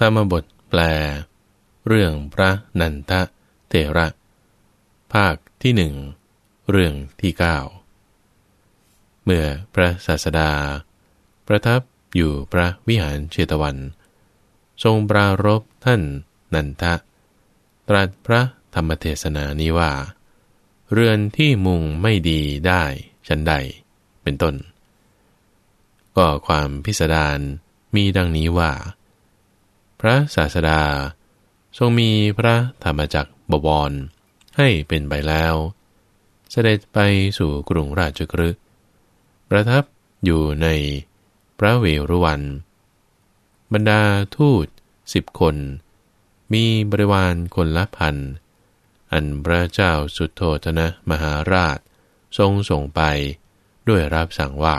ธรรมบทแปล เรื่องพระนันทะเทระ ภาคที่หนึ่งเรื่องที่เก้าเมื่อพระศาสดา ประทับอยู่พระวิหารเชตวัน ทรงปรารบท่านนันทะ ตรัสพระธรรมเทศนานี้ว่า เรือนที่มุงไม่ดีได้ชันใด เป็นต้น ก็ความพิสดารมีดังนี้ว่า พระศาสดา ทรงมีพระธรรมจักรบวร ให้เป็นไปแล้ว เสด็จไปสู่กรุงราชกฤห์ประทับอยู่ในพระเวรุวัน บรรดาทูตสิบคน มีบริวารคนละพัน อันพระเจ้าสุดโททนะมหาราช ทรงส่งไปด้วยรับสั่งว่า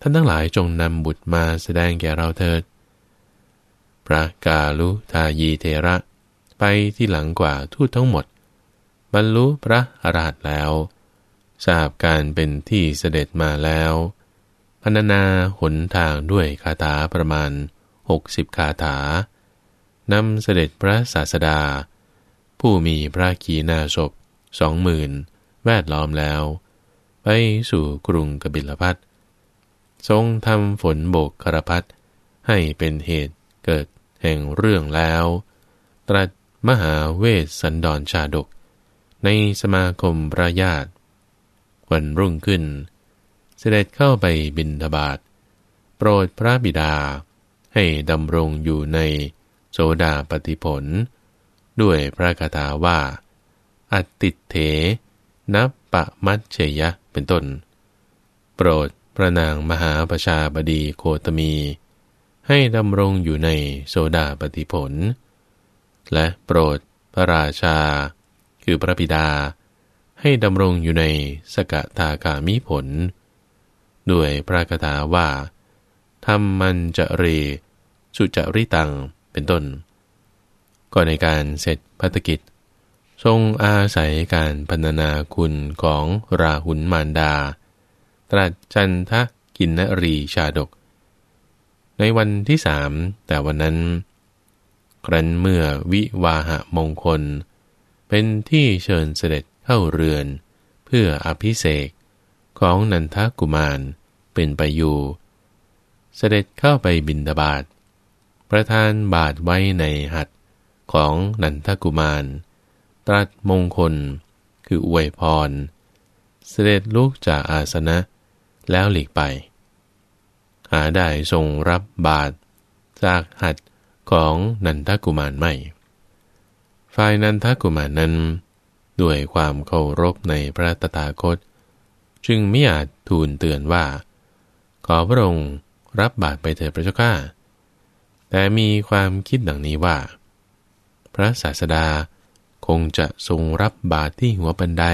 ท่านทั้งหลายจงนำบุตรมาแสดงแก่เราเถิด พระกาลุทายีเทระ ไปที่หลังกว่าทูตทั้งหมด บรรลุพระอรหันต์แล้ว ทราบการเป็นที่เสด็จมาแล้วพรรณนาหนทางด้วยคาถาประมาณหกสิบคาถานำเสด็จพระศาสดา ผู้มีพระขีณาศพสองหมื่นแวดล้อมแล้ว ไปสู่กรุงกบิลพัททรงทำฝนโบกคารพัทให้เป็นเหตุเกิด แห่งเรื่องแล้ว ตรัสมหาเวสสันดรชาดก ในสมาคมพระญาติวันรุ่งขึ้น เสด็จเข้าไปบินทบาทโปรดพระบิดาให้ดำรงอยู่ในโสดาปฏิผล ด้วยพระคาถาว่า อัตติเถนับปะมัชเชยะเป็นต้น โปรดพระนางมหาประชาบดีโคตมี ให้ดำรงอยู่ในโสดาปฏิผล และโปรดพระราชา คือพระบิดา ให้ดำรงอยู่ในสกทาคามิผล ด้วยพระคาถาว่าทำมันจะเร สุจริตังเป็นต้น ก็ในการเสร็จพัฒกิจ ทรงอาศัยการพรรณนาคุณของราหุลมารดา ตรัสจันทกินนรีชาดก ในวันที่สามแต่วันนั้น ครั้นเมื่อวิวาหะมงคล เป็นที่เชิญเสด็จเข้าเรือน เพื่ออภิเษกของนันทกุมารเป็นไปอยู่เสด็จเข้าไปบินดาบาทประทานบาทไว้ในหัดของนันทกุมาร ตรัสมงคลคืออวยพร เสด็จลุกจากอาสนะแล้วหลีกไป หาได้ทรงรับบาทจากหัดของนันทกุมารไม่ ฝ่ายนันทกุมารนั้น ด้วยความเคารพในพระตถาคต จึงไม่อาจทูลเตือนว่า ขอพระองค์รับบาทไปเถิดพระเจ้าข้าแต่มีความคิดดังนี้ว่า พระศาสดาคงจะทรงรับบาทที่หัวบันได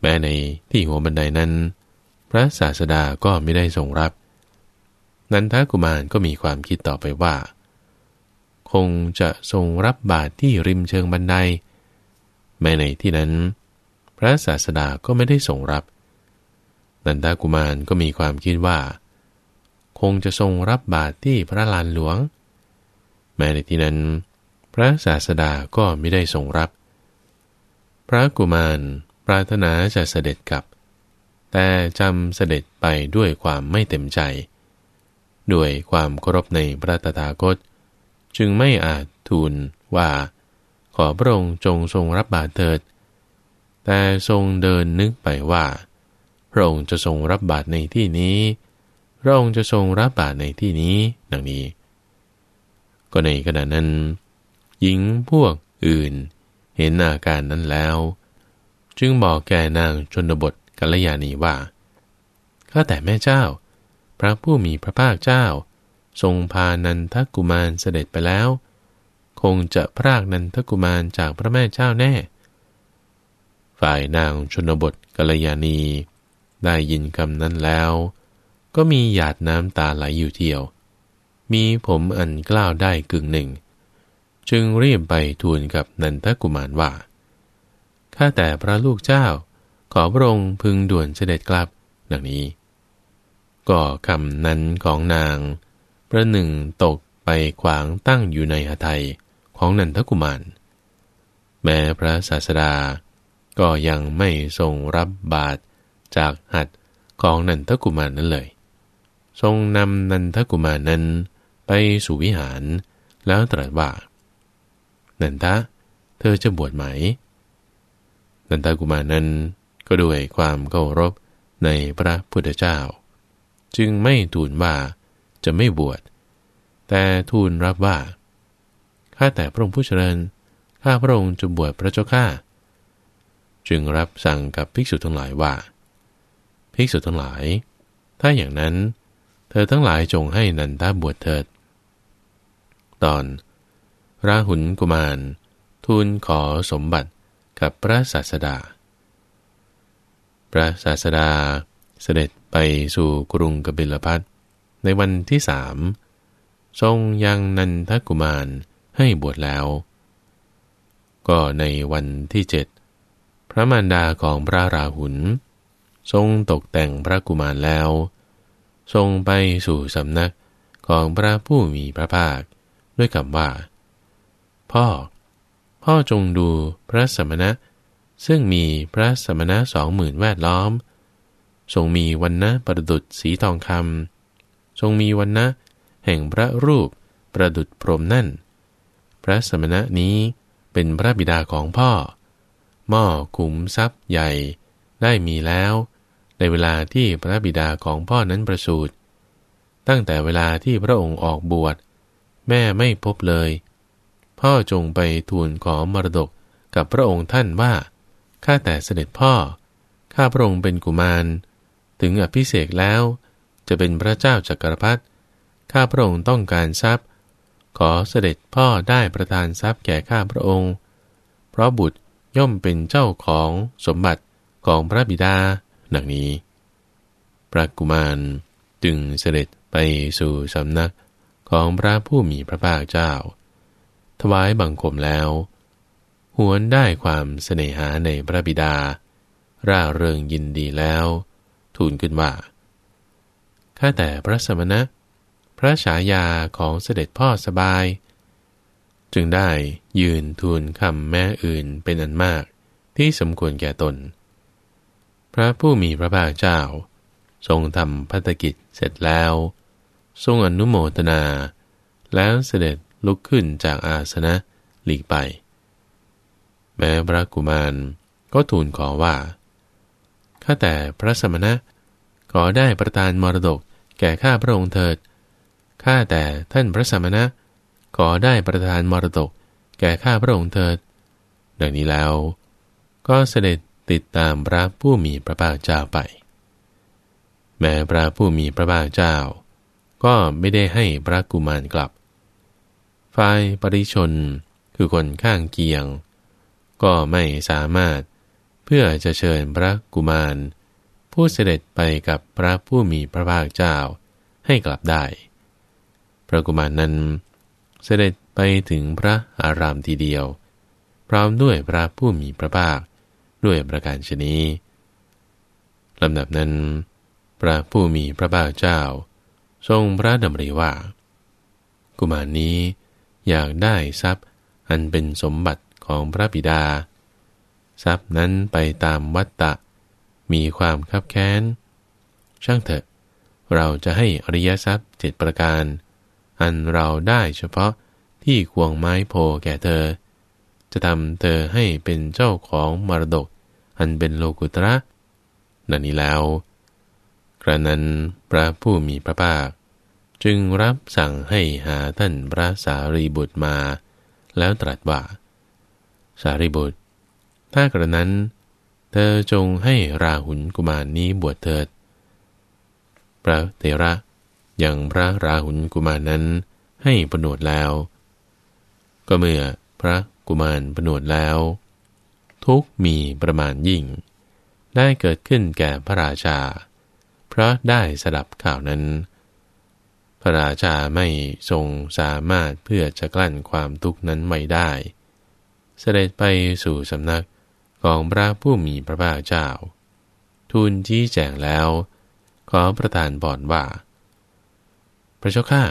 แม้ในที่หัวบันไดนั้น ระศาสดาก็ไม่ได้ทรงรับ นันทกุมารก็มีความคิดต่อไปว่า คงจะทรงรับบาทที่ริมเชิงบันไดแม้ในที่นั้น พระศาสดาก็ไม่ได้ทรงรับ นันทกุมารก็มีความคิดว่า คงจะทรงรับบาทที่พระลานหลวง แม้ในที่นั้น พระศาสดาก็ไม่ได้ทรงรับ พระกุมารปรารถนาจะเสด็จกลับ แต่จำเสด็จไปด้วยความไม่เต็มใจ ด้วยความเคารพในพระตถาคต จึงไม่อาจทูลว่า ขอพระองค์จงทรงรับบาตรเถิด แต่ทรงเดินนึกไปว่า พระองค์จะทรงรับบาตรในที่นี้ พระองค์จะทรงรับบาตรในที่นี้ดังนี้ ก็ในขณะนั้น หญิงพวกอื่นเห็นอาการนั้นแล้ว จึงบอกแก่นางชนบท กัลยาณีว่าข้าแต่แม่เจ้า พระผู้มีพระภาคเจ้า ทรงพานันทกุมารเสด็จไปแล้ว คงจะพรากนันทกุมารจากพระแม่เจ้าแน่ ฝ่ายนางชนบทกัลยาณี ได้ยินคำนั้นแล้ว ก็มีหยาดน้ำตาไหลอยู่เที่ยว มีผมอันกล้าวได้กึ่งหนึ่ง จึงรีบไปทูลกับนันทกุมารว่าข้าแต่พระลูกเจ้า ขอพระองค์พึงด่วนเสด็จกลับ ดังนี้ ก็คำนั้นของนางประหนึ่งตกไปขวางตั้งอยู่ในหทัยของนันทกุมาร แม้พระศาสดา ก็ยังไม่ทรงรับบาตรจากหัดของนันทกุมารนั้นเลย ทรงนำนันทกุมารนั้นไปสู่วิหาร แล้วตรัสว่า นันทะ เธอจะบวชไหม นันทกุมารนั้น ก็ด้วยความเคารพในพระพุทธเจ้า จึงไม่ทูลว่าจะไม่บวช แต่ทูลรับว่า ข้าแต่พระองค์ผู้เจริญ ข้าพระองค์จะบวชพระเจ้าข้า จึงรับสั่งกับภิกษุทั้งหลายว่า ภิกษุทั้งหลาย ถ้าอย่างนั้น เธอทั้งหลายจงให้นันทาบวชเถิด ตอน ราหุลกุมาร ทูลขอสมบัติกับพระศาสดา พระศาสดาเสด็จไปสู่กรุงกบิลพัทในวันที่สามทรงยังนันทกุมารให้บวชแล้ว ก็ในวันที่เจ็ดพระมารดาของพระราหุล ทรงตกแต่งพระกุมารแล้ว ทรงไปสู่สำนักของพระผู้มีพระภาคด้วยคำว่า พ่อ พ่อจงดูพระสมณะ ซึ่งมีพระสมณะสองหมื่นแวดล้อม ทรงมีวันนะประดุดสีทองคำทรงมีวันนะแห่งพระรูปประดุดพรมนั่น พระสมณะนี้เป็นพระบิดาของพ่อ หม้อขุมทรัพย์ใหญ่ได้มีแล้ว ในเวลาที่พระบิดาของพ่อนั้นประสูติ ตั้งแต่เวลาที่พระองค์ออกบวช แม่ไม่พบเลย พ่อจงไปทูลขอมรดกกับพระองค์ท่านว่า ข้าแต่เสด็จพ่อ ข้าพระองค์เป็นกุมาร ถึงอภิเษกแล้ว จะเป็นพระเจ้าจักรพรรดิ ข้าพระองค์ต้องการทรัพย์ ขอเสด็จพ่อได้ประทานทรัพย์แก่ข้าพระองค์ เพราะบุตรย่อมเป็นเจ้าของสมบัติของพระบิดาดังนี้ พระกุมารจึงเสด็จไปสู่สำนักของพระผู้มีพระภาคเจ้า ถวายบังคมแล้ว หวนได้ความเสน่หาในพระบิดา ร่าเริงยินดีแล้ว ทูลขึ้นว่า ข้าแต่พระสมณะ พระฉายาของเสด็จพ่อสบาย จึงได้ยืนทูลคำแม่อื่นเป็นอันมากที่สมควรแก่ตน พระผู้มีพระภาคเจ้า ทรงทำพัฒกิจเสร็จแล้ว ทรงอนุโมทนา แล้วเสด็จลุกขึ้นจากอาสนะหลีกไป แม้พระกุมารก็ทูลขอว่า ข้าแต่พระสมณะ ขอได้ประทานมรดกแก่ข้าพระองค์เถิด ข้าแต่ท่านพระสมณะ ขอได้ประทานมรดกแก่ข้าพระองค์เถิด ดังนี้แล้ว ก็เสด็จติดตามพระผู้มีพระภาคเจ้าไป แม้พระผู้มีพระภาคเจ้า ก็ไม่ได้ให้พระกุมารกลับ ฝ่ายปริชนคือคนข้างเคียง ก็ไม่สามารถเพื่อจะเชิญพระกุมาร ผู้เสด็จไปกับพระผู้มีพระภาคเจ้าให้กลับได้ พระกุมารนั้น เสด็จไปถึงพระอารามทีเดียว พร้อมด้วยพระผู้มีพระภาคด้วยประการชนีลำดับนั้น พระผู้มีพระภาคเจ้า ทรงพระดำริว่า กุมารนี้อยากได้ทรัพย์อันเป็นสมบัติ ของพระบิดา ทรัพย์นั้นไปตามวัตตะ มีความคับแค้น ช่างเถอะ เราจะให้อริยทรัพย์เจ็ดประการ อันเราได้เฉพาะที่ควงไม้โพแก่เธอ จะทำเธอให้เป็นเจ้าของมรดก อันเป็นโลกุตระนั่นนี้แล้ว กระนั้นพระผู้มีพระภาคจึงรับสั่งให้หาท่านพระสารีบุตรมา แล้วตรัสว่า สารีบุตร ถ้ากระนั้น เธอจงให้ราหุลกุมารนี้บวชเถิด พระเทระยังพระราหุลกุมารนั้นให้ปนวดแล้ว ก็เมื่อพระกุมารปนวดแล้ว ทุกมีประมาณยิ่ง ได้เกิดขึ้นแก่พระราชา เพราะได้สดับข่าวนั้น พระราชาไม่ทรงสามารถเพื่อจะกลั้นความทุกข์นั้นไว้ได้ เสด็จไปสู่สำนักของพระผู้มีพระภาคเจ้า ทูลชี้แจงแล้ว ขอประทานบอนว่า พระเจ้าข้า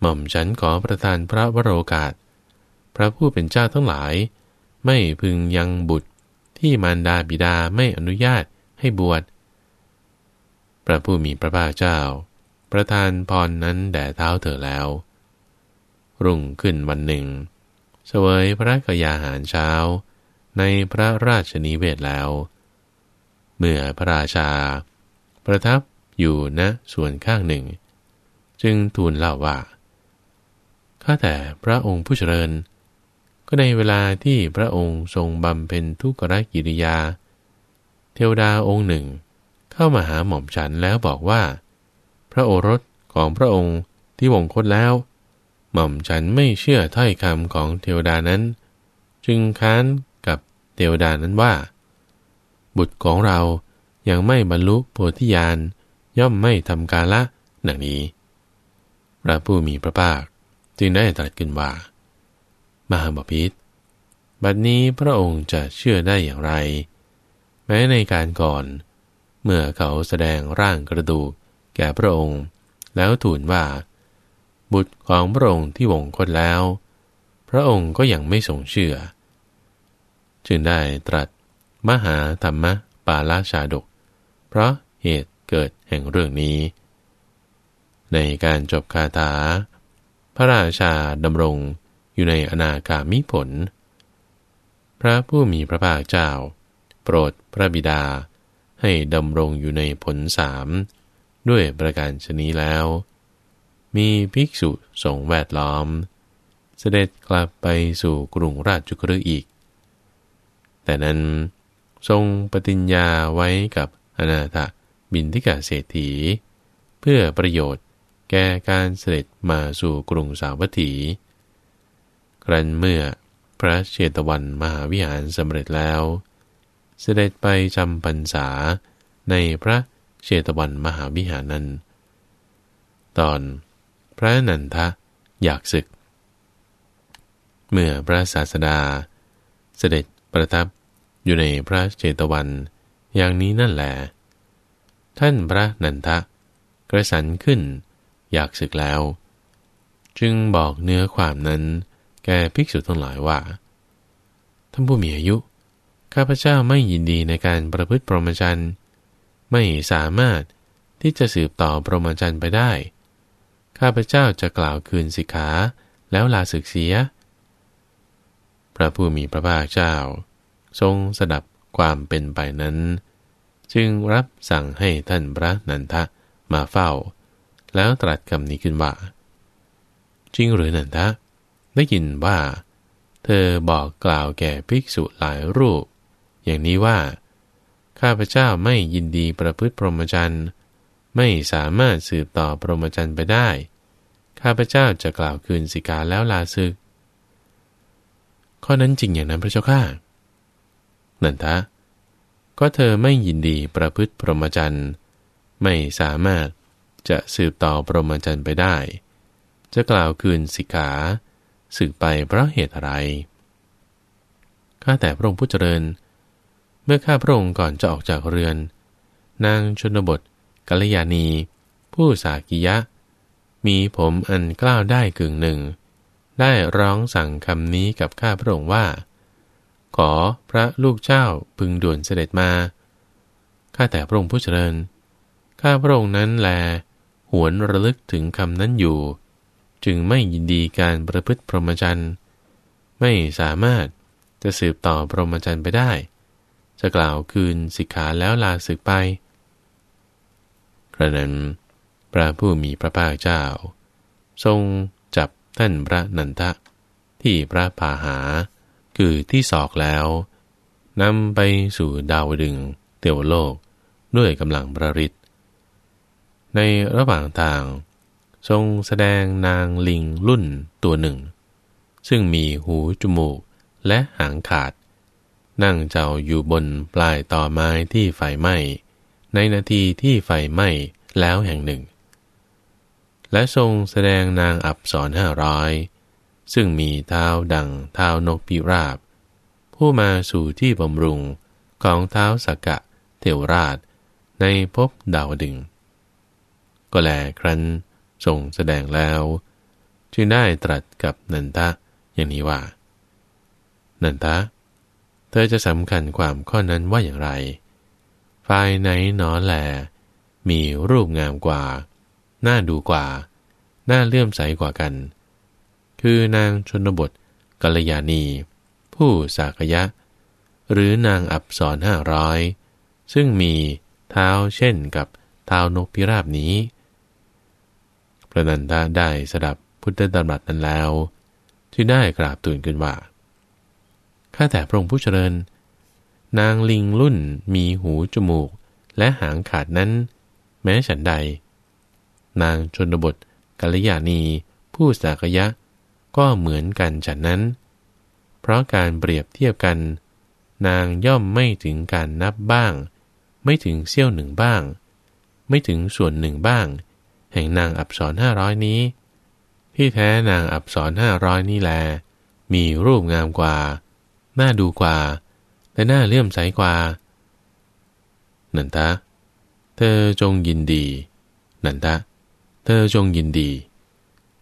หม่อมฉันขอประทานพระวโรกาส พระผู้เป็นเจ้าทั้งหลาย ไม่พึงยังบุตรที่มารดาบิดาไม่อนุญาตให้บวช พระผู้มีพระภาคเจ้า ประทานพรนั้นแด่เท้าเธอแล้ว รุ่งขึ้นวันหนึ่ง เสวยพระกยาหารเช้า ในพระราชนิเวศแล้ว เมื่อพระราชา ประทับอยู่ณส่วนข้างหนึ่ง จึงทูลเล่าว่า ข้าแต่พระองค์ผู้เจริญ ก็ในเวลาที่พระองค์ทรงบำเพ็ญทุกขกิริยา เทวดาองค์หนึ่ง เข้ามาหาหม่อมฉันแล้วบอกว่า พระโอรสของพระองค์ที่วงคตแล้ว หม่อมฉันไม่เชื่อถ้อยคำของเทวดานั้น จึงค้านกับเทวดานั้นว่า บุตรของเรายังไม่บรรลุโพธิญาณย่อมไม่ทำกาละดังนี้ พระผู้มีพระภาคจึงได้ตรัสขึ้นว่า มหาบพิษบัดนี้พระองค์จะเชื่อได้อย่างไร แม้ในการก่อน เมื่อเขาแสดงร่างกระดูกแก่พระองค์ แล้วทูลว่า บุตรของพระองค์ที่วงคตแล้ว พระองค์ก็ยังไม่ทรงเชื่อ จึงได้ตรัสมหาธรรมปาลาชาดก เพราะเหตุเกิดแห่งเรื่องนี้ ในการจบคาถา พระราชาดำรงอยู่ในอนาคามิผล พระผู้มีพระภาคเจ้า โปรดพระบิดาให้ดำรงอยู่ในผลสามด้วยประการชนี้แล้ว มีภิกษุสงแวดล้อม เสด็จกลับไปสู่กรุงราชจุกรอีก แต่นั้นทรงปฏิญญาไว้กับอนาถบินทิกาเศรษฐี เพื่อประโยชน์แก่การเสด็จมาสู่กรุงสาวัตถี ครั้นเมื่อพระเชตวันมหาวิหารสำเร็จแล้ว เสด็จไปจำพรรษาในพระเชตวันมหาวิหารนั้น ตอน พระนันทะอยากศึก เมื่อพระศาสดา เสด็จประทับอยู่ในพระเจตวันอย่างนี้นั่นแหละท่านพระนันทะ กระสันขึ้น อยากศึกแล้ว จึงบอกเนื้อความนั้นแก่ภิกษุทั้งหลายว่า ท่านผู้มีอายุ ข้าพเจ้าไม่ยินดีในการประพฤติปรมจันไม่สามารถที่จะสืบต่อปรมจันไปได้ ข้าพเจ้าจะกล่าวคืนสิกขา แล้วลาศึกเสีย พระผู้มีพระภาคเจ้า ทรงสดับความเป็นไปนั้น จึงรับสั่งให้ท่านพระนันทะมาเฝ้า แล้วตรัสคำนี้ขึ้นว่า จริงหรือนันทะ ได้ยินว่า เธอบอกกล่าวแก่ภิกษุหลายรูป อย่างนี้ว่า ข้าพเจ้าไม่ยินดีประพฤติพรหมจรรย์ ไม่สามารถสืบต่อพรหมจรรย์ไปได้ ข้าพเจ้าจะกล่าวคืนสิกาแล้วลาซึก ข้อนั้นจริงอย่างนั้นพระเจ้าข้านันทะ ก็เธอไม่ยินดีประพฤติพรหมจรรย์ ไม่สามารถจะสืบต่อพรหมจรรย์ไปได้ จะกล่าวคืนสิกาสึกไปเพราะเหตุอะไร ข้าแต่พระองค์ผู้เจริญ เมื่อข้าพระองค์ก่อนจะออกจากเรือน นางชนบท กัลยาณี ผู้สากิยะ มีผมอันกล้าวได้กึ่งหนึ่ง ได้ร้องสั่งคำนี้กับข้าพระองค์ว่า ขอพระลูกเจ้าพึงด่วนเสด็จมา ข้าแต่พระองค์ผู้เจริญ ข้าพระองค์นั้นแล หวนระลึกถึงคำนั้นอยู่ จึงไม่ยินดีการประพฤติพรหมจรรย์ไม่สามารถจะสืบต่อพรหมจรรย์ไปได้ จะกล่าวคืนสิกขาแล้วลาศึกไป ระนั้นพระผู้มีพระภาคเจ้า ทรงจับท่านพระนันทะ ที่พระพาหา คือที่ศอกแล้วนำไปสู่ดาวดึงเตียวโลกด้วยกำลังประริตในระหว่างทาง ทรงแสดงนางลิงรุ่นตัวหนึ่ง ซึ่งมีหูจมูกและหางขาด นั่งเจ้าอยู่บนปลายต่อไม้ที่ไฟไหม้ ในนาทีที่ไฟไหม้แล้วแห่งหนึ่ง และทรงแสดงนางอับสอนห้าร้อยซึ่งมีเท้าดังเท้านกพิราบ ผู้มาสู่ที่บำรุงของเท้าสกกะเทวราชในภพดาวดึง ก็แลครั้นทรงแสดงแล้ว จึงได้ตรัสกับนันทะอย่างนี้ว่า นันทะ เธอจะสำคัญความข้อนั้นว่าอย่างไร ฝ่ายไหนหนอแหล มีรูปงามกว่า น่าดูกว่า น่าเลื่อมใสกว่ากัน คือนางชนบทกัลยาณี ผู้สากยะ หรือนางอับสรห้าร้อยซึ่งมีเท้าเช่นกับเท้านกพิราบนี้พระนันทาได้สดับพุทธดำรัสนั้นแล้ว ที่ได้กราบตูนขึ้นว่า ข้าแต่พระองค์ผู้เจริญ นางลิงรุ่นมีหูจมูก และหางขาดนั้น แม้ฉันใด นางชนบทกัลยาณี ผู้สากยะ ก็เหมือนกันฉันนั้น เพราะการเปรียบเทียบกัน นางย่อมไม่ถึงการนับบ้าง ไม่ถึงเสี้ยวหนึ่งบ้าง ไม่ถึงส่วนหนึ่งบ้าง แห่งนางอับสรห้าร้อยนี้ ที่แท้นางอับสรห้าร้อยนี่แล มีรูปงามกว่า น่าดูกว่า และน่าเลื่อมใสกว่า นันทะ เธอจงยินดี นันทะ เธอจงยินดี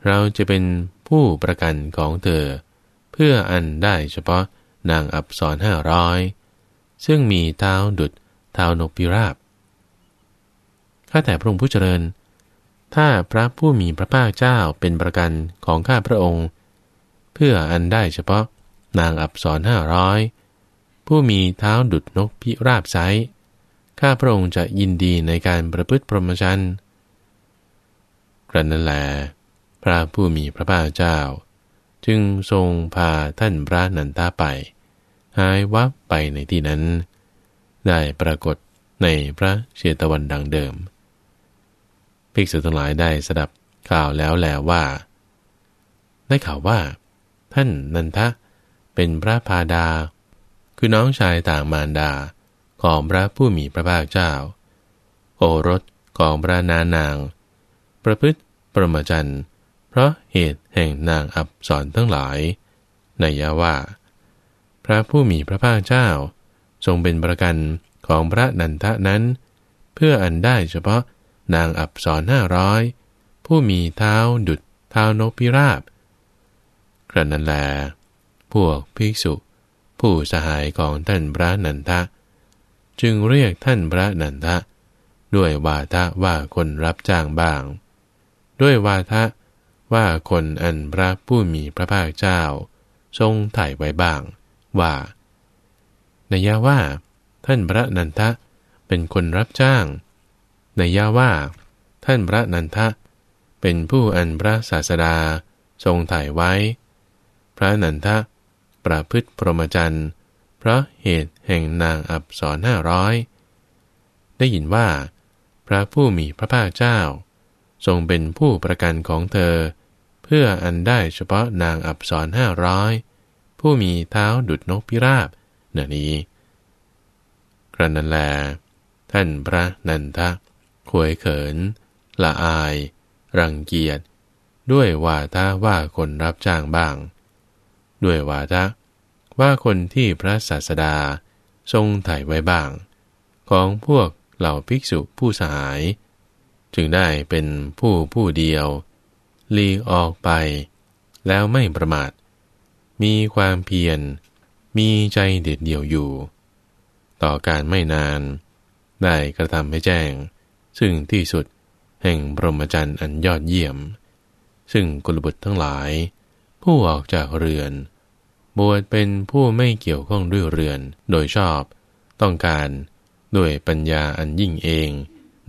เราจะเป็นผู้ประกันของเธอ เพื่ออันได้เฉพาะนางอับสรห้าร้อยซึ่งมีเท้าดุดเท้านกพิราบข้าแต่พระองค์ผู้เจริญ ถ้าพระผู้มีพระภาคเจ้าเป็นประกันของข้าพระองค์ เพื่ออันได้เฉพาะนางอับสรห้าร้อย ผู้มีเท้าดุดนกพิราบไซข้าพระองค์จะยินดีในการประพฤติพรหมจรรย์กระนั้นแล พระผู้มีพระภาคเจ้า จึงทรงพาท่านพระนันทาไป หายวับไปในที่นั้น ได้ปรากฏในพระเชตวันดังเดิม ภิกษุทั้งหลายได้สดับข่าวแล้วแลว่า ได้ข่าวว่า ท่านนันทะเป็นพระพาดา คือน้องชายต่างมารดาของพระผู้มีพระภาคเจ้า โอรสของพระนานาง ประพฤติประมาจันเพราะเหตุแห่งนางอับสอนทั้งหลายในยาว่า พระผู้มีพระภาคเจ้า ทรงเป็นประกันของพระนันทะนั้น เพื่ออันได้เฉพาะนางอับสอนห้าร้อยผู้มีเท้าดุดเท้านกพิราบกระนั้นแล พวกภิกษุ ผู้สหายของท่านพระนันทะ จึงเรียกท่านพระนันทะ ด้วยวาทะว่าคนรับจ้างบ้าง ด้วยวาทะว่าคนอันพระผู้มีพระภาคเจ้า ทรงถ่ายไว้บ้าง ว่าในยาว่า ท่านพระนันทะเป็นคนรับจ้างในยาว่า ท่านพระนันทะ เป็นผู้อันพระศาสดาทรงถ่ายไว้ พระนันทะ ประพฤติพรหมจรรย์เพราะเหตุแห่งนางอับสรห้าร้อยได้ยินว่า พระผู้มีพระภาคเจ้า ทรงเป็นผู้ประกันของเธอ เพื่ออันได้เฉพาะนางอับสรห้าร้อยผู้มีเท้าดุดนกพิราบเนนี้กระนั้นแล ท่านพระนันทะขวยเขิน ละอาย รังเกียจด้วยวาทะว่าคนรับจ้างบ้าง ด้วยวาทะว่าคนที่พระศาสดาทรงถ่ายไว้บ้าง ของพวกเหล่าภิกษุผู้สหาย จึงได้เป็นผู้ผู้เดียว ลีออกไป แล้วไม่ประมาท มีความเพียร มีใจเด็ดเดี่ยวอยู่ ต่อการไม่นาน ได้กระทำให้แจ้ง ซึ่งที่สุดแห่งบรมจันทร์อันยอดเยี่ยม ซึ่งกุลบุตรทั้งหลาย ผู้ออกจากเรือน บวชเป็นผู้ไม่เกี่ยวข้องด้วยเรือน โดยชอบ ต้องการด้วยปัญญาอันยิ่งเอง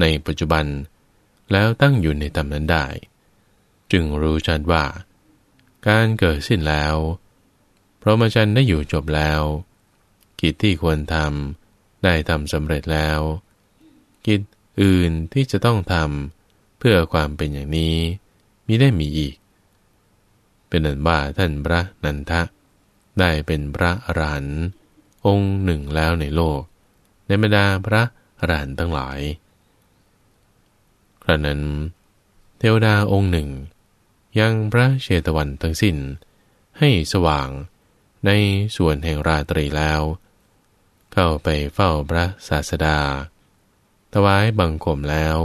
ในปัจจุบัน แล้วตั้งอยู่ในตำนั้นได้ จึงรู้ชัดว่า การเกิดสิ้นแล้วเพราะมจันได้อยู่จบแล้ว กิจที่ควรทำได้ทำสำเร็จแล้ว กิจอื่นที่จะต้องทำเพื่อความเป็นอย่างนี้มิได้มีอีก เป็นนั้นว่าท่านพระนันทะ ได้เป็นพระอรหันต์องค์หนึ่งแล้วในโลก ในบรรดาพระอรหันต์ทั้งหลาย ครั้นั้น เทวดาองค์หนึ่ง ยังพระเชตวันทั้งสิ้น ให้สว่างในส่วนแห่งราตรีแล้ว เข้าไปเฝ้าพระศาสดา ถวายบังคมแล้ว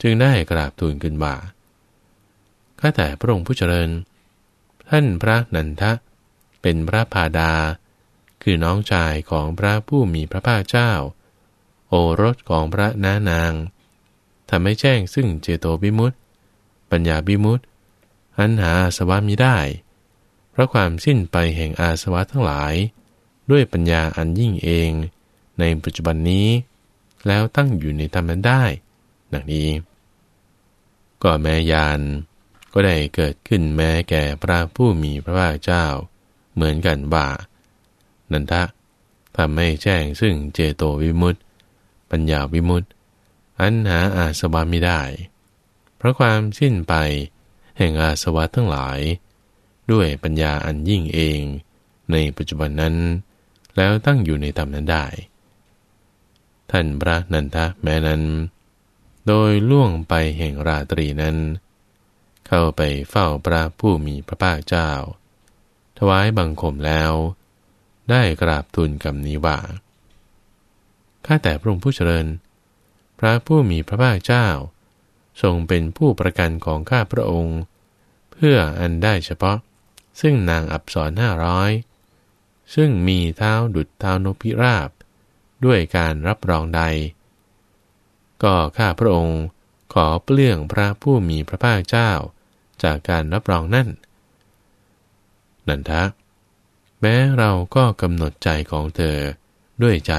จึงได้กราบทูลขึ้นว่าข้าแต่พระองค์ผู้เจริญ ท่านพระนันทะ เป็นพระพาดา คือน้องชายของพระผู้มีพระภาคเจ้า โอรสของพระนานางทำให้แจ้งซึ่งเจโตวิมุตติปัญญาวิมุตติอันหาสวามิได้ เพราะความสิ้นไปแห่งอาสวะทั้งหลาย ด้วยปัญญาอันยิ่งเอง ในปัจจุบันนี้ แล้วตั้งอยู่ในธรรมนั้นได้ ดังนี้ ก็แม้ยาน ก็ได้เกิดขึ้นแม้แก่พระผู้มีพระภาคเจ้า เหมือนกันว่า นันทะทำให้แจ้งซึ่งเจโตวิมุตติ ปัญญาวิมุตติ อันหาอาสวะไม่ได้ เพราะความสิ้นไปแห่งอาสวะทั้งหลาย ด้วยปัญญาอันยิ่งเอง ในปัจจุบันนั้น แล้วตั้งอยู่ในธรรมนั้นได้ ท่านพระนันทะแม้นั้น โดยล่วงไปแห่งราตรีนั้น เข้าไปเฝ้าพระผู้มีพระภาคเจ้า ถวายบังคมแล้ว ได้กราบทูลกำนี้ว่าข้าแต่พระองค์ผู้เจริญ พระผู้มีพระภาคเจ้า ทรงเป็นผู้ประกันของข้าพระองค์ เพื่ออันได้เฉพาะ ซึ่งนางอับสรห้าร้อยซึ่งมีเท้าดุดเท้านพิราบ ด้วยการรับรองใด ก็ข้าพระองค์ขอเปลื้องพระผู้มีพระภาคเจ้า จากการรับรองนั่น นันทะ แม้เราก็กำหนดใจของเธอด้วยใจ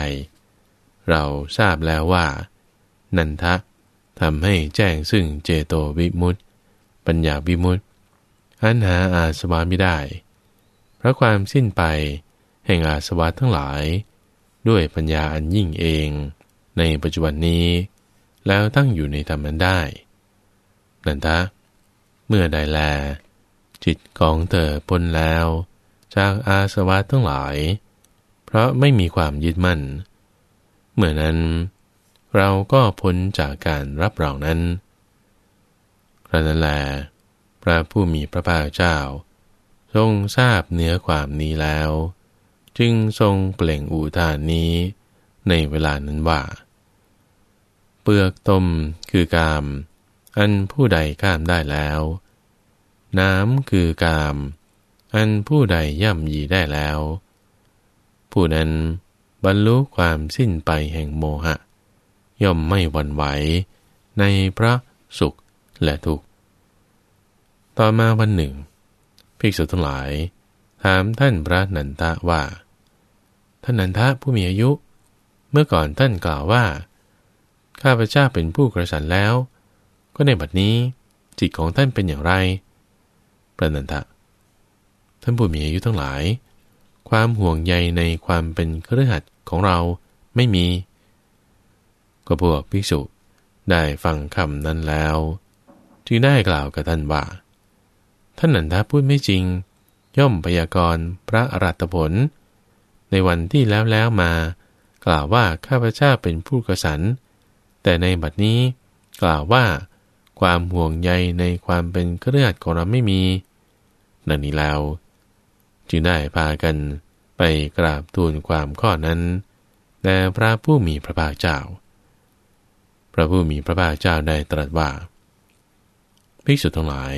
เราทราบแล้วว่า นันทะทำให้แจ้งซึ่งเจโตวิมุตติ ปัญญาวิมุตติอันหาอาสวะไม่ได้ เพราะความสิ้นไปแห่งอาสวะทั้งหลาย ด้วยปัญญาอันยิ่งเอง ในปัจจุบันนี้ แล้วตั้งอยู่ในธรรมนั้นได้ นันทะ มื่อใดแล จิตของเธอพ้นแล้ว จากอาสวะทั้งหลาย เพราะไม่มีความยึดมั่น เมื่อนั้น เราก็พ้นจากการรับรองนั้นครั้นั้นแล พระผู้มีพระภาคเจ้า ทรงทราบเนื้อความนี้แล้ว จึงทรงเปล่งอุทานนี้ ในเวลานั้นว่า เปลือกตมคือกามอันผู้ใดข้ามได้แล้ว น้ำคือกาม อันผู้ใดย่ำยีได้แล้ว ผู้นั้นบรรลุความสิ้นไปแห่งโมหะ ย่อมไม่หวั่นไหว ในพระสุขและทุกข์ ต่อมาวันหนึ่ง ภิกษุทั้งหลาย ถามท่านพระนันทะว่า ท่านนันทะผู้มีอายุ เมื่อก่อนท่านกล่าวว่า ข้าพเจ้าเป็นผู้กระสันแล้ว ก็ในบัดนี้จิตของท่านเป็นอย่างไร พระนันทะ ท่านผู้มีอายุทั้งหลาย ความห่วงใยในความเป็นเครือขัดของเราไม่มี ก็พวกภิกษุได้ฟังคำนั้นแล้ว จึงได้กล่าวกับท่านว่า ท่านนันทาพูดไม่จริง ย่อมพยากรณ์พระอรัตผล ในวันที่แล้วแล้วมา กล่าวว่าข้าพเจ้าเป็นผู้กระสันแต่ในบัดนี้กล่าวว่า ความห่วงใยในความเป็นเครือข่ของเราไม่มีนั่นนี้แล้ว จึงได้พากันไปกราบทูลความข้อนั้นแด่พระผู้มีพระภาคเจ้า พระผู้มีพระภาคเจ้าได้ตรัสว่าภิกษุทั้งหลาย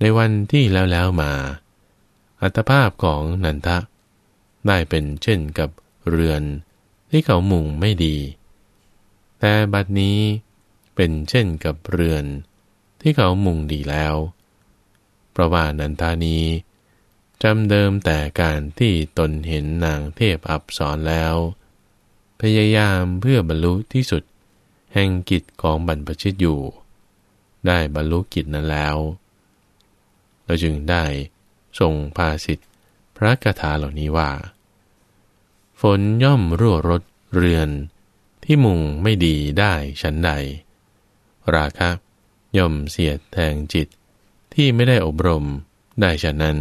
ในวันที่แล้วแล้วมา อัตภาพของนันทะ ได้เป็นเช่นกับเรือนที่เขามุงไม่ดี แต่บัดนี้ เป็นเช่นกับเรือน ที่เขามุงดีแล้ว เพราะว่านันทานีจำเดิมแต่การที่ตนเห็นนางเทพอับสอนแล้ว พยายามเพื่อบรรลุที่สุด แห่งกิจของบรรพชิตอยู่ ได้บรรลุกิจนั้นแล้วเราจึงได้ทรงภาสิทธิพระคาถาเหล่านี้ว่า ฝนย่อมรั่วรดเรือนที่มุงไม่ดีได้ชั้นใด ราคะ ย่อมเสียดแทงจิต ที่ไม่ได้อบรมได้ฉะนั้น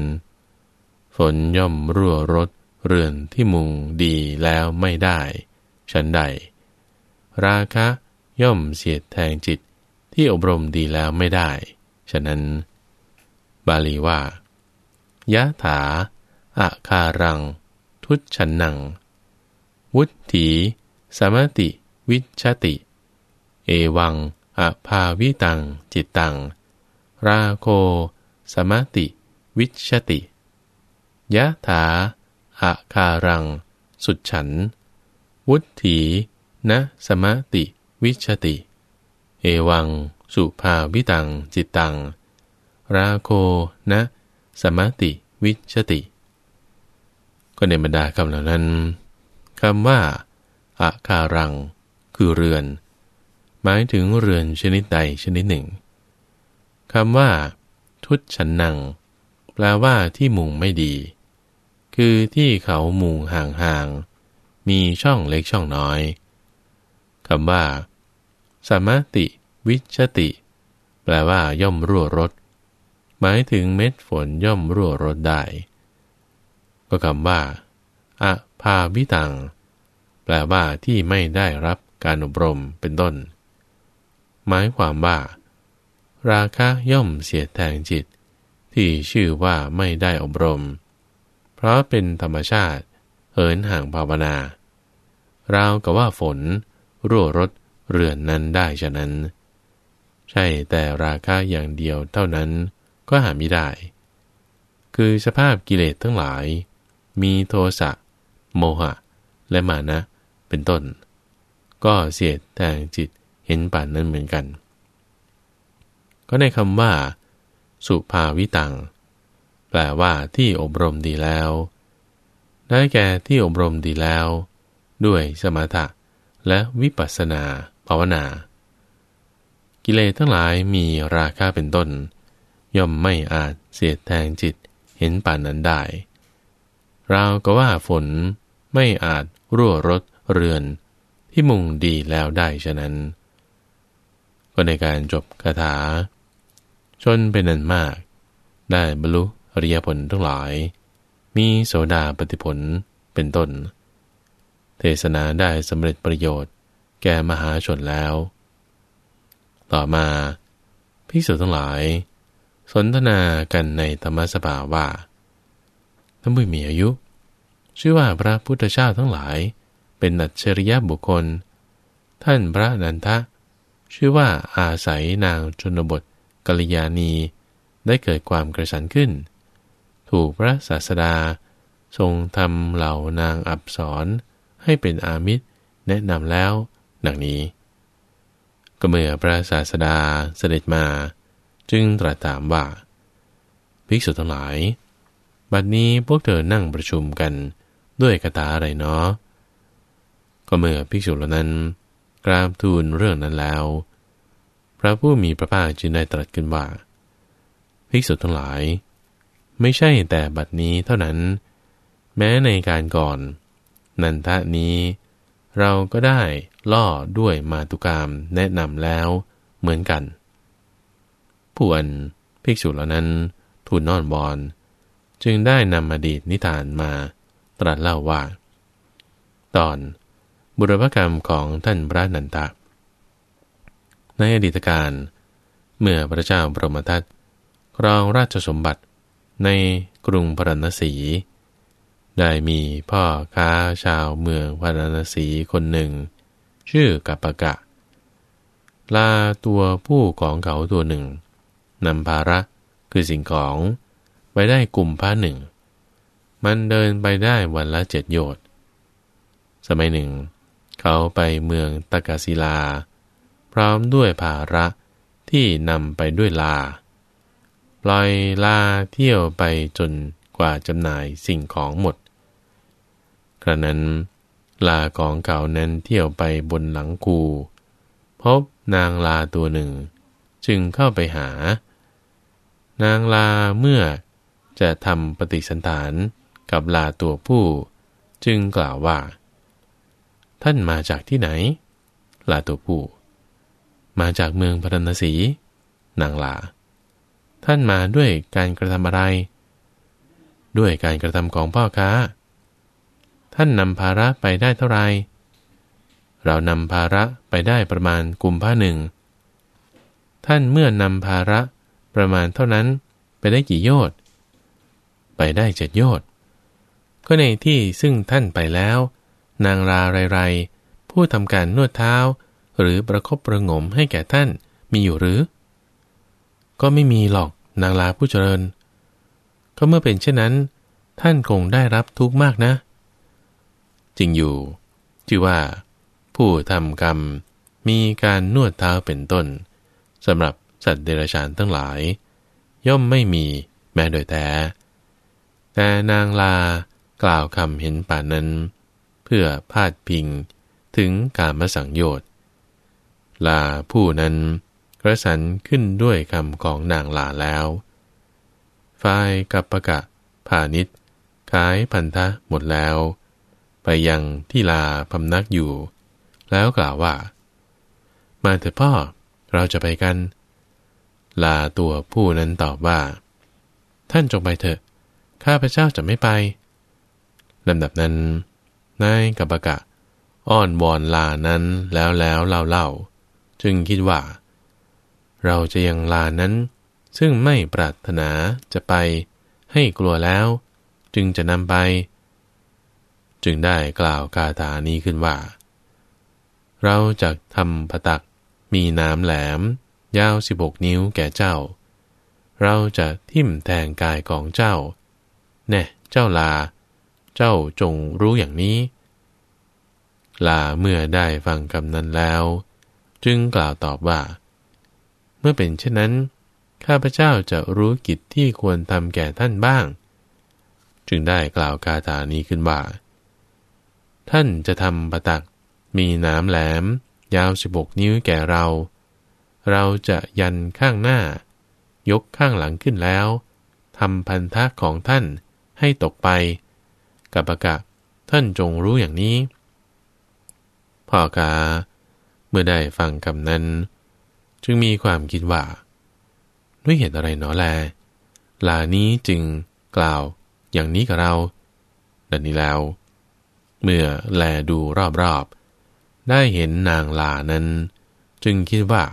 ฝนย่อมรั่วรดเรือนที่มุงดีแล้วไม่ได้ชั้นใด ราคะย่อมเสียดแทงจิตที่อบรมดีแล้วไม่ได้ ฉะนั้น บาลีว่ายะถาอาคารัง ทุตชันนัง วุถีสมติ วิชติ เอวัง อภาวิตัง จิตตัง ราโค สมาติ วิชติยะถาอาคารัง สุดฉัน วุถีนะสมาติ วิชติ เอวัง สุภาวิตัง จิตตัง ราโค นะ สมาติ วิชติ ก็ในบรรดาคำเหล่านั้นคำว่าอาคารัง คือเรือน หมายถึงเรือนชนิดใดชนิดหนึ่งคำว่า ทุตฉันนัง แปลว่าที่มุงไม่ดี คือที่เขามุงห่างๆ มีช่องเล็กช่องน้อยคำว่า สามติ วิชติ แปลว่า ย่อมรั่วรถหมายถึงเม็ดฝนย่อมรั่วรถได้ ก็คำว่าอะพาวิตัง แปลว่าที่ไม่ได้รับการอบรมเป็นต้น หมายความว่า ราคะย่อมเสียแทงจิต ที่ชื่อว่าไม่ได้อบรม เพราะเป็นธรรมชาติเหินห่างภาวนา ราวกับว่าฝน รั่วรถเรือนนั้นได้ฉะนั้น ใช่แต่ราคะอย่างเดียวเท่านั้นก็หาไม่ได้ คือสภาพกิเลสทั้งหลาย มีโทสะ โมหะ และมานะ เป็นต้น ก็เสียดแทงจิต เห็นป่านนั้นเหมือนกัน ก็ในคำว่า สุภาวิตัง แปลว่าที่อบรมดีแล้ว ได้แก่ที่อบรมดีแล้ว ด้วยสมถะและวิปัสสนาภาวนา กิเลสทั้งหลายมีราคาเป็นต้น ย่อมไม่อาจเสียดแทงจิตเห็นป่านนั้นได้เราก็ว่าฝนไม่อาจรั่วรถเรือนที่มุงดีแล้วได้ฉะนั้น ก็ในการจบคาถา ชนเป็นนันมาก ได้บรรลุอริยผลทั้งหลาย มีโสดาปฏิผลเป็นต้น เทศนาได้สำเร็จประโยชน์แก่มหาชนแล้ว ต่อมาภิกษุทั้งหลาย สนทนากันในธรรมสภาว่าท่านผู้มีอายุ ชื่อว่าพระพุทธเจ้าทั้งหลาย เป็นอัจฉริยะบุคคล ท่านพระนันทะ ชื่อว่าอาศัยนางชนบทกัลยาณี ได้เกิดความกระสันขึ้น ถูกพระศาสดา ทรงทำเหล่านางอับสรให้เป็นอามิตรแนะนำแล้ว ดังนี้ ก็เมื่อพระศาสดาเสด็จมา จึงตรัสถามว่าภิกษุทั้งหลาย บัดนี้พวกเธอนั่งประชุมกันด้วยคาถาอะไรเนาะก็เมื่อภิกษุเหล่านั้น กราบทูลเรื่องนั้นแล้ว พระผู้มีพระภาคจึงได้ตรัสขึ้นว่าภิกษุทั้งหลาย ไม่ใช่แต่บัดนี้เท่านั้น แม้ในการก่อน นันทะนี้ เราก็ได้ล่อด้วยมาตุกามแนะนำแล้วเหมือนกันผู้อันภิกษุเหล่านั้นทูลนอนบอน จึงได้นำอดีตนิทานมาตรัสเล่าว่า ตอน บุรพกรรมของท่านพระนันทะในอดีตการ เมื่อพระเจ้าบรมทัตครองราชสมบัติในกรุงพราณสีได้มีพ่อค้าชาวเมืองพราณสีคนหนึ่ง ชื่อกัปปะกะ ลาตัวผู้ของเขาตัวหนึ่งนำภาระคือสิ่งของไปได้กลุ่มผ้าหนึ่ง มันเดินไปได้วันละเจ็ดโยชน์สมัยหนึ่ง เขาไปเมืองตะกาศิลา พร้อมด้วยภาระที่นำไปด้วยลา ปล่อยลาเที่ยวไปจนกว่าจำหน่ายสิ่งของหมด กระนั้น ลาของเขานั้นเที่ยวไปบนหลังคู พบนางลาตัวหนึ่ง จึงเข้าไปหา นางลาเมื่อจะทำปฏิสันฐานกับลาตัวผู้ จึงกล่าวว่า ท่านมาจากที่ไหน ลาตัวผู้ มาจากเมืองพารณสี นางลา ท่านมาด้วยการกระทำอะไร ด้วยการกระทำของพ่อค้า ท่านนำภาระไปได้เท่าไรเรานำภาระไปได้ประมาณกลุ่มผ้าหนึ่ง ท่านเมื่อนำภาระประมาณเท่านั้นไปได้กี่โยชน์ไปได้เจ็ดโยชน์ก็ในที่ซึ่งท่านไปแล้ว นางลาไรๆผู้ทำการนวดเท้า หรือประคบประงมให้แก่ท่านมีอยู่หรือ ก็ไม่มีหรอกนางลาผู้เจริญ ก็เมื่อเป็นเช่นนั้น ท่านคงได้รับทุกข์มากนะ จริงอยู่ที่ว่า ผู้ทำกรรมมีการนวดเท้าเป็นต้นสำหรับสัตว์เดรัจฉานทั้งหลาย ย่อมไม่มีแม้โดยแท้แต่นางลากล่าวคำเห็นป่านนั้น เพื่อพาดพิงถึงการมสังโยชน์ลาผู้นั้นกระสันขึ้นด้วยคำของนางลาแล้วฝ่ายกัปปะกะผานิชขายพันธะหมดแล้ว ไปยังที่ลาพำนักอยู่ แล้วกล่าวว่า มาเถอะพ่อเราจะไปกัน ลาตัวผู้นั้นตอบว่า ท่านจงไปเถอะ ข้าพระเจ้าจะไม่ไปลำดับนั้น นายกัปกะ อ้อนวอนลานั้นแล้วแล้วเล่าเล่าจึงคิดว่า เราจะยังลานั้น ซึ่งไม่ปรารถนาจะไป ให้กลัวแล้ว จึงจะนำไป จึงได้กล่าวคาถานี้ขึ้นว่า เราจะทำผตักมีน้ำแหลม ยาวสิบกนิ้วแก่เจ้า เราจะทิ่มแทงกายของเจ้า แน่ เจ้าลา เจ้าจงรู้อย่างนี้ ลาเมื่อได้ฟังคำนั้นแล้ว จึงกล่าวตอบว่า เมื่อเป็นเช่นนั้น ข้าพเจ้าจะรู้กิจที่ควรทำแก่ท่านบ้าง จึงได้กล่าวคาถานี้ขึ้นว่า ท่านจะทำประตักมีน้ำแหลม ยาวสิบกนิ้วแก่เรา เราจะยันข้างหน้า ยกข้างหลังขึ้นแล้วทำพันธะของท่านให้ตกไป กับปะกะ ท่านจงรู้อย่างนี้ พ่อกามื่อได้ฟังคำนั้น จึงมีความคิดว่า ด้วยเหตุอะไรหนอแล ลานี้จึงกล่าวอย่างนี้กับเรา ดังนี้แล้ว เมื่อแลดูรอบๆ ได้เห็นนางลานั้น จึงคิดว่า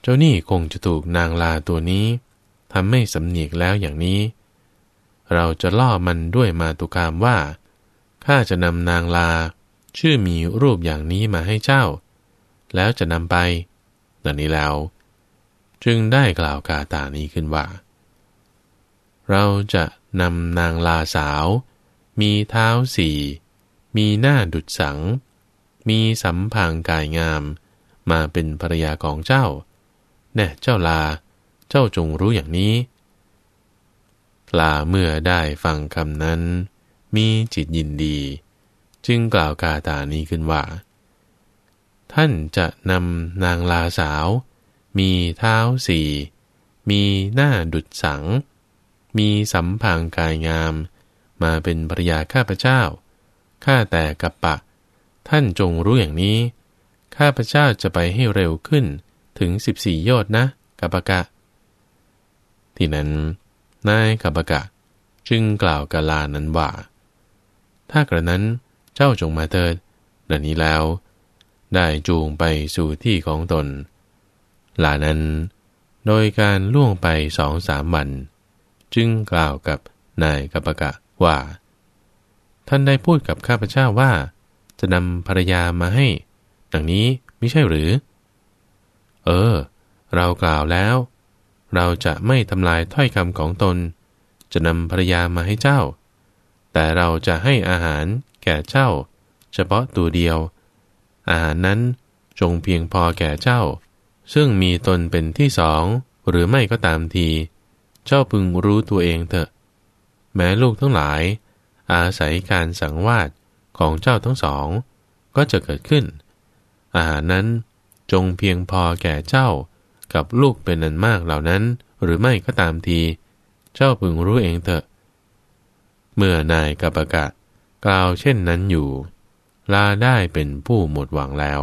เจ้านี่คงจะถูกนางลาตัวนี้ทำให้สำเนียกแล้วอย่างนี้ เราจะล่อมันด้วยมาตุกามว่าข้าจะนำนางลา ชื่อมีรูปอย่างนี้มาให้เจ้า แล้วจะนำไปดังนี้แล้ว จึงได้กล่าวกาตานี้ขึ้นว่า เราจะนำนางลาสาว มีเท้าสี่มีหน้าดุดสัง มีสัมพังกายงาม มาเป็นภรรยาของเจ้า แน่เจ้าลา เจ้าจงรู้อย่างนี้ ลาเมื่อได้ฟังคำนั้น มีจิตยินดี จึงกล่าวกาตานี้ขึ้นว่า ท่านจะนำนางลาสาว มีเท้าสี่มีหน้าดุดสัง มีสัมพังกายงาม มาเป็นภรยาข้าพเจ้า ข้าแต่กัปปะ ท่านจงรู้อย่างนี้ ข้าพเจ้าจะไปให้เร็วขึ้นถึงสิบสี่ยอดนะกัปปะกะ ที่นั้น นายกัปกะ จึงกล่าวกาลานั้นว่า ถ้ากระนั้นเจ้าจงมาเถิดดังนี้แล้ว ได้จูงไปสู่ที่ของตน หลานั้น โดยการล่วงไปสองสามวัน จึงกล่าวกับนายกัปกะว่า ท่านได้พูดกับข้าพเจ้าว่า จะนำภรรยามาให้ ดังนี้ไม่ใช่หรือ เออ เรากล่าวแล้ว เราจะไม่ทำลายถ้อยคำของตน จะนำภรรยามาให้เจ้า แต่เราจะให้อาหารแก่เจ้า เฉพาะตัวเดียว อาหารนั้นจงเพียงพอแก่เจ้า ซึ่งมีตนเป็นที่สอง หรือไม่ก็ตามที เจ้าพึงรู้ตัวเองเถอะ แม้ลูกทั้งหลาย อาศัยการสังวาสของเจ้าทั้งสอง ก็จะเกิดขึ้น อาหารนั้นจงเพียงพอแก่เจ้า กับลูกเป็นนันมากเหล่านั้น หรือไม่ก็ตามที เจ้าพึงรู้เองเถอะ เมื่อนายกับประกาศกล่าวเช่นนั้นอยู่ ลาได้เป็นผู้หมดหวังแล้ว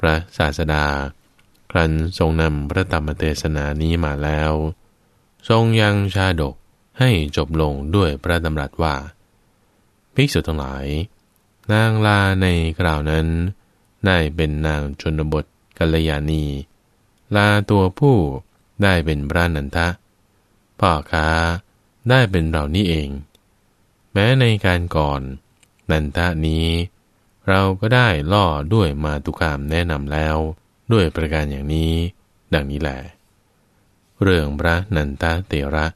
พระศาสดา ครั้นทรงนำพระธรรมเทศนานี้มาแล้ว ทรงยังชาดกให้จบลงด้วยพระดำรัสว่า ภิกษุทั้งหลาย นางลาในคราวนั้น ได้เป็นนางชนบทกัลยาณี ลาตัวผู้ได้เป็นพระนันทะพ่อค้าได้เป็นเรานี้เอง แม้ในการก่อน นันทะนี้ เราก็ได้ล่อด้วยมาตุคามแนะนำแล้ว ด้วยประการอย่างนี้ ดังนี้แหละเรื่องพระนันตเตระ